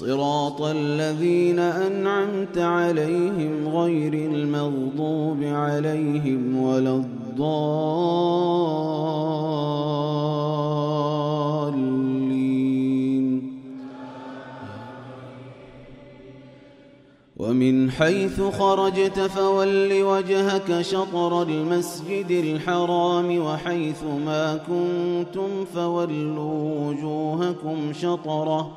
صراط الذين أنعمت عليهم غير المغضوب عليهم ولا الضالين. ومن حيث خرجت فول وجهك شطر المسجد الحرام وحيث ما كنتم فولوا وجوهكم شطرة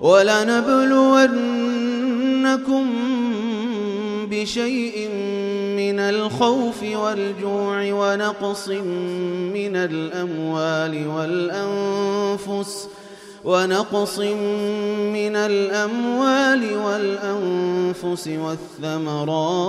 ولنبلونكم بشيء من الخوف والجوع ونقص من الأموال والأنفس ونقص من الأموال والأنفس والثمرات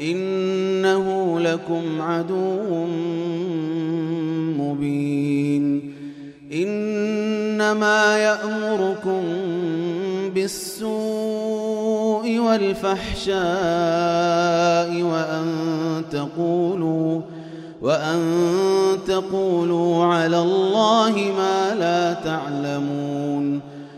إنه لكم عدو مبين. إنما يأمركم بالسوء والفحشاء وأن تقولوا وأن تقولوا على الله ما لا تعلمون.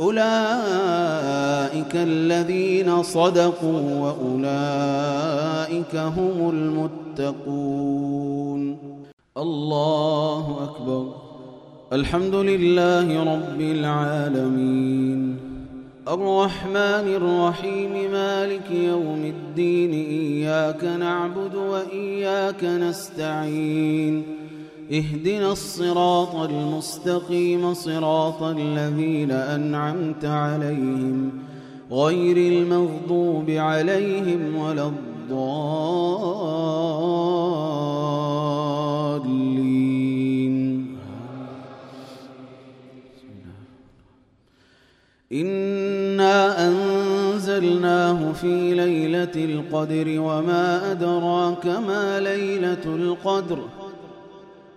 أولئك الذين صدقوا وأولئك هم المتقون. الله أكبر. الحمد لله رب العالمين. الرحمن الرحيم مالك يوم الدين إياك نعبد وإياك نستعين. اهدنا الصراط المستقيم صراط الذين أنعمت عليهم غير المغضوب عليهم ولا الضالين. إنا أنزلناه في ليلة القدر وما أدراك ما ليلة القدر.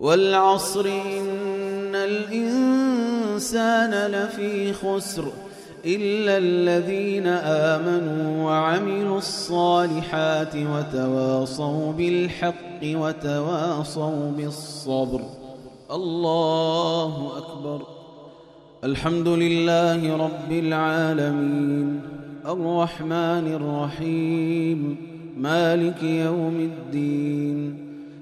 والعصر إن الإنسان لفي خسر إلا الذين آمنوا وعملوا الصالحات وتواصوا بالحق وتواصوا بالصبر. الله أكبر. الحمد لله رب العالمين. الرحمن الرحيم. مالك يوم الدين.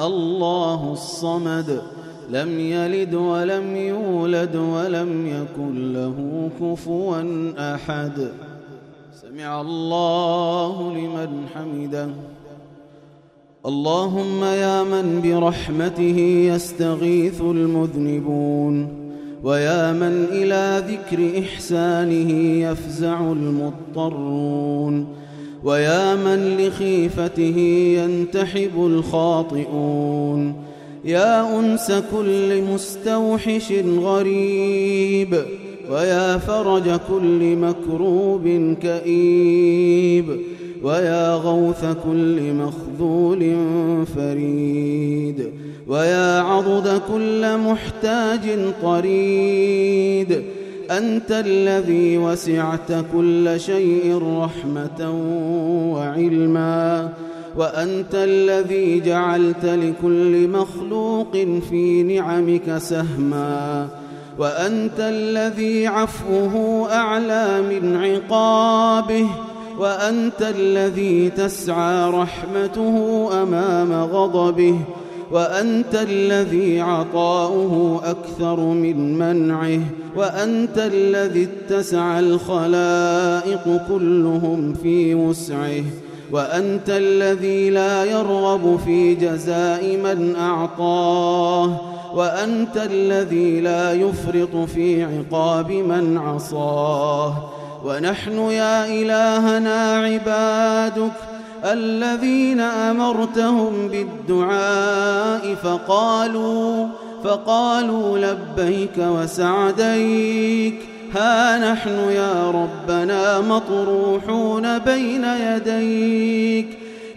الله الصمد لم يلد ولم يولد ولم يكن له كفوا أحد. سمع الله لمن حمده. اللهم يا من برحمته يستغيث المذنبون ويا من إلى ذكر إحسانه يفزع المضطرون. ويا من لخيفته ينتحب الخاطئون يا أنس كل مستوحش غريب ويا فرج كل مكروب كئيب ويا غوث كل مخذول فريد ويا عضد كل محتاج طريد أنت الذي وسعت كل شيء رحمة وعلما وأنت الذي جعلت لكل مخلوق في نعمك سهما وأنت الذي عفوه أعلى من عقابه وأنت الذي تسعى رحمته أمام غضبه وأنت الذي عطاؤه أكثر من منعه وأنت الذي اتسع الخلائق كلهم في وسعه وأنت الذي لا يرغب في جزاء من أعطاه وأنت الذي لا يفرط في عقاب من عصاه. ونحن يا إلهنا عبادك الذين أمرتهم بالدعاء فقالوا فقالوا لبيك وسعديك ها نحن يا ربنا مطروحون بين يديك.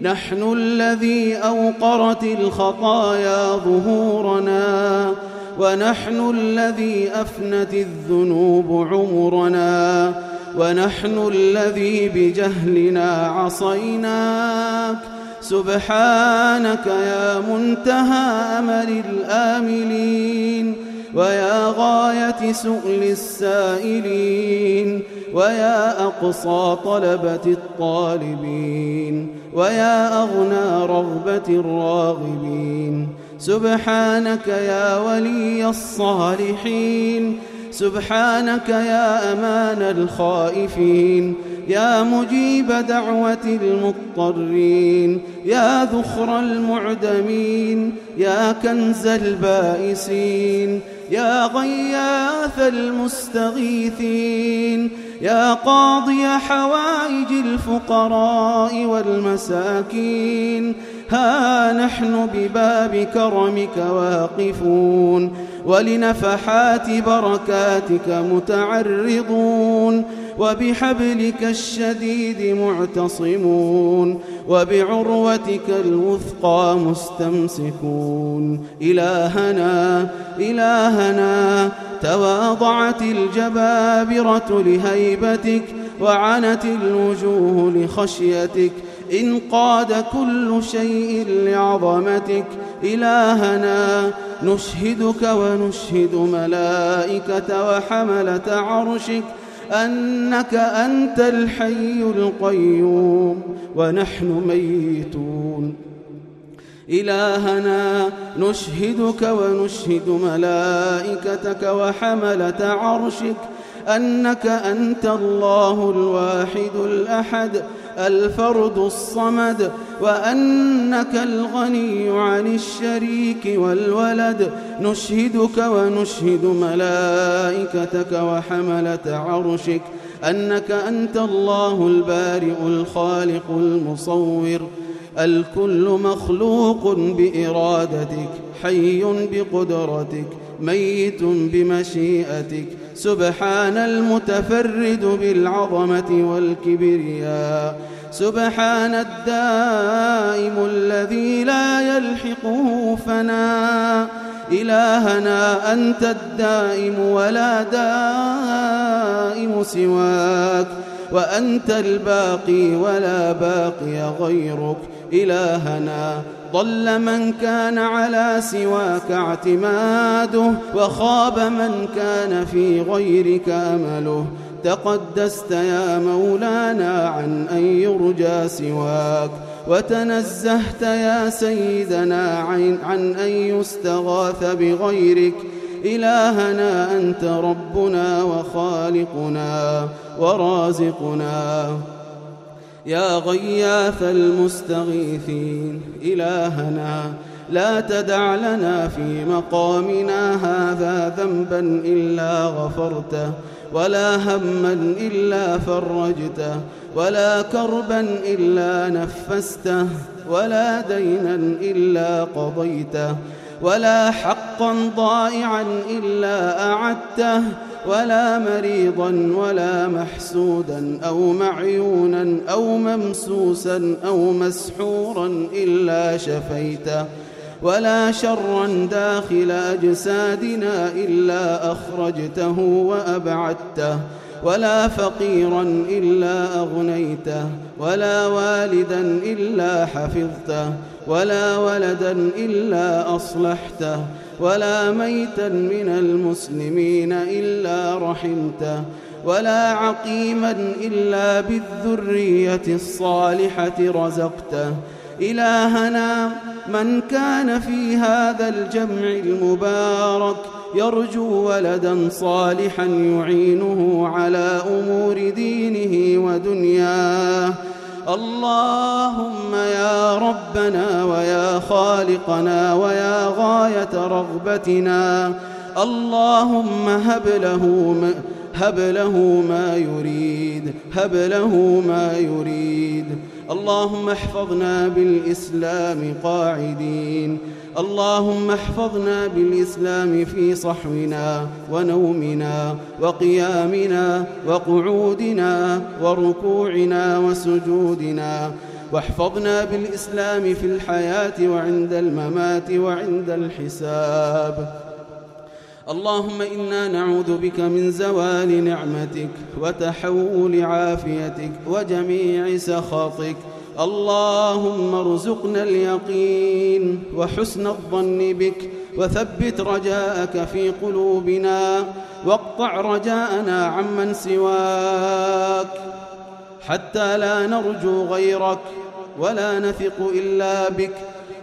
نحن الذي أوقرت الخطايا ظهورنا ونحن الذي أفنت الذنوب عمرنا. ونحن الذي بجهلنا عصيناك. سبحانك يا منتهى أمل الآملين ويا غاية سؤل السائلين ويا أقصى طلبة الطالبين ويا أغنى رغبة الراغبين. سبحانك يا ولي الصالحين سبحانك يا أمان الخائفين يا مجيب دعوة المضطرين يا ذخر المعدمين يا كنز البائسين يا غياث المستغيثين يا قاضي حوائج الفقراء والمساكين ها نحن بباب كرمك واقفون ولنفحات بركاتك متعرضون وبحبلك الشديد معتصمون وبعروتك الوثقى مستمسكون إلهنا إلهنا تواضعت الجبابرة لهيبتك وعنت الوجوه لخشيتك انقاد كل شيء لعظمتك إلهنا نشهدك ونشهد ملائكة وحملة عرشك أنك أنت الحي القيوم ونحن ميتون. إلهنا نشهدك ونشهد ملائكتك وحملة عرشك أنك أنت الله الواحد الأحد الفرد الصمد وأنك الغني عن الشريك والولد. نشهدك ونشهد ملائكتك وحملة عرشك أنك أنت الله البارئ الخالق المصور. الكل مخلوق بإرادتك حي بقدرتك ميت بمشيئتك. سبحان المتفرد بالعظمة والكبرياء. سبحان الدائم الذي لا يلحقه فناء إلهنا أنت الدائم ولا دائم سواك. وأنت الباقي ولا باقي غيرك. إلهنا ضل من كان على سواك اعتماده وخاب من كان في غيرك أمله. تقدست يا مولانا عن أن يرجى سواك. وتنزهت يا سيدنا عن أن يستغاث بغيرك. إلهنا أنت ربنا وخالقنا ورازقنا. يا غياث المستغيثين إلهنا لا تدع لنا في مقامنا هذا ذنبا إلا غفرته ولا هما إلا فرجته ولا كربا إلا نفسته ولا دينا إلا قضيته ولا حقا ضائعا إلا أعدته ولا مريضا ولا محسودا أو معيونا أو ممسوسا أو مسحورا إلا شفيته ولا شرا داخل أجسادنا إلا أخرجته وأبعدته ولا فقيرا إلا أغنيته ولا والدا إلا حفظته ولا ولدا إلا أصلحته ولا ميتا من المسلمين إلا رحمته ولا عقيما إلا بالذرية الصالحة رزقته. إلهنا من كان في هذا الجمع المبارك يرجو ولدا صالحا يعينه على أمور دينه ودنياه. اللهم يا ربنا ويا خالقنا ويا غاية رغبتنا. اللهم هب له هب له ما يريد هب له ما يريد. اللهم احفظنا بالإسلام قاعدين. اللهم احفظنا بالإسلام في صحونا ونومنا وقيامنا وقعودنا وركوعنا وسجودنا. واحفظنا بالإسلام في الحياة وعند الممات وعند الحساب. اللهم إنا نعوذ بك من زوال نعمتك وتحول عافيتك وجميع سخطك. اللهم ارزقنا اليقين وحسن الظن بك وثبت رجاءك في قلوبنا واقطع رجاءنا عمن سواك. حتى لا نرجو غيرك ولا نثق إلا بك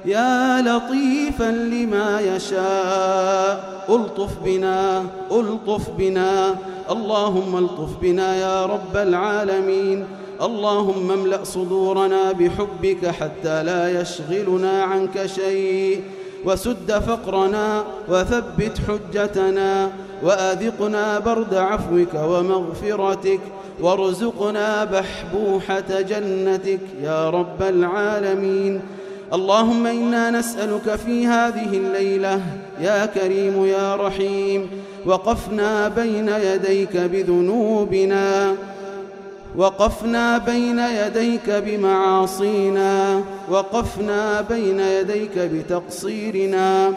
يا لطيفا لما يشاء ألطف بنا ألطف بنا. اللهم ألطف بنا يا رب العالمين. اللهم املأ صدورنا بحبك حتى لا يشغلنا عنك شيء. وسد فقرنا وثبت حجتنا. وأذقنا برد عفوك ومغفرتك. وارزقنا بحبوحة جنتك يا رب العالمين. اللهم إنا نسألك في هذه الليلة يا كريم يا رحيم وقفنا بين يديك بذنوبنا وقفنا بين يديك بمعاصينا وقفنا بين يديك بتقصيرنا.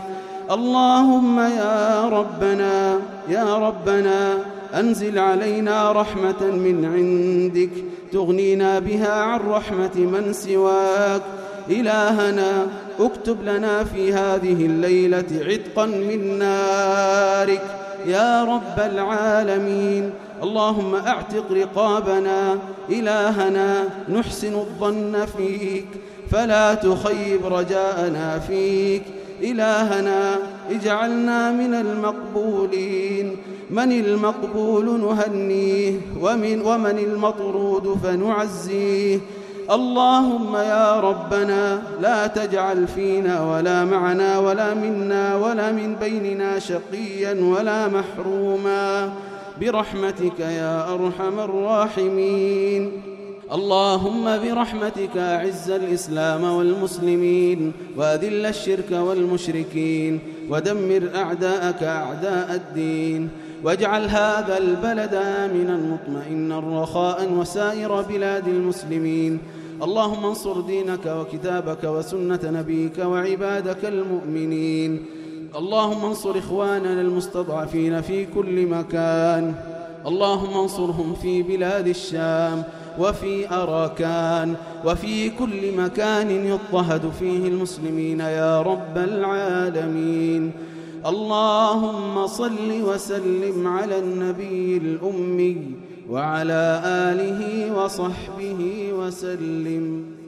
اللهم يا ربنا يا ربنا أنزل علينا رحمة من عندك تغنينا بها عن رحمة من سواك إلهنا اكتب لنا في هذه الليلة عتقا من نارك. يا رب العالمين اللهم أعتق رقابنا إلهنا نحسن الظن فيك. فلا تخيب رجاءنا فيك. إلهنا اجعلنا من المقبولين. من المقبول نهنيه ومن, ومن المطرود فنعزيه. اللهم يا ربنا لا تجعل فينا ولا معنا ولا منا ولا من بيننا شقيا ولا محروما. برحمتك يا أرحم الراحمين. اللهم برحمتك أعز الإسلام والمسلمين وأذل الشرك والمشركين ودمر أعداءك أعداء الدين. واجعل هذا البلد آمنا مطمئنا رخاء وسائر بلاد المسلمين. اللهم انصر دينك وكتابك وسنة نبيك وعبادك المؤمنين. اللهم انصر إخواننا المستضعفين في كل مكان. اللهم انصرهم في بلاد الشام وفي أراكان وفي كل مكان يضطهد فيه المسلمين يا رب العالمين. اللهم صل وسلم على النبي الأمي وعلى آله وصحبه وسلم.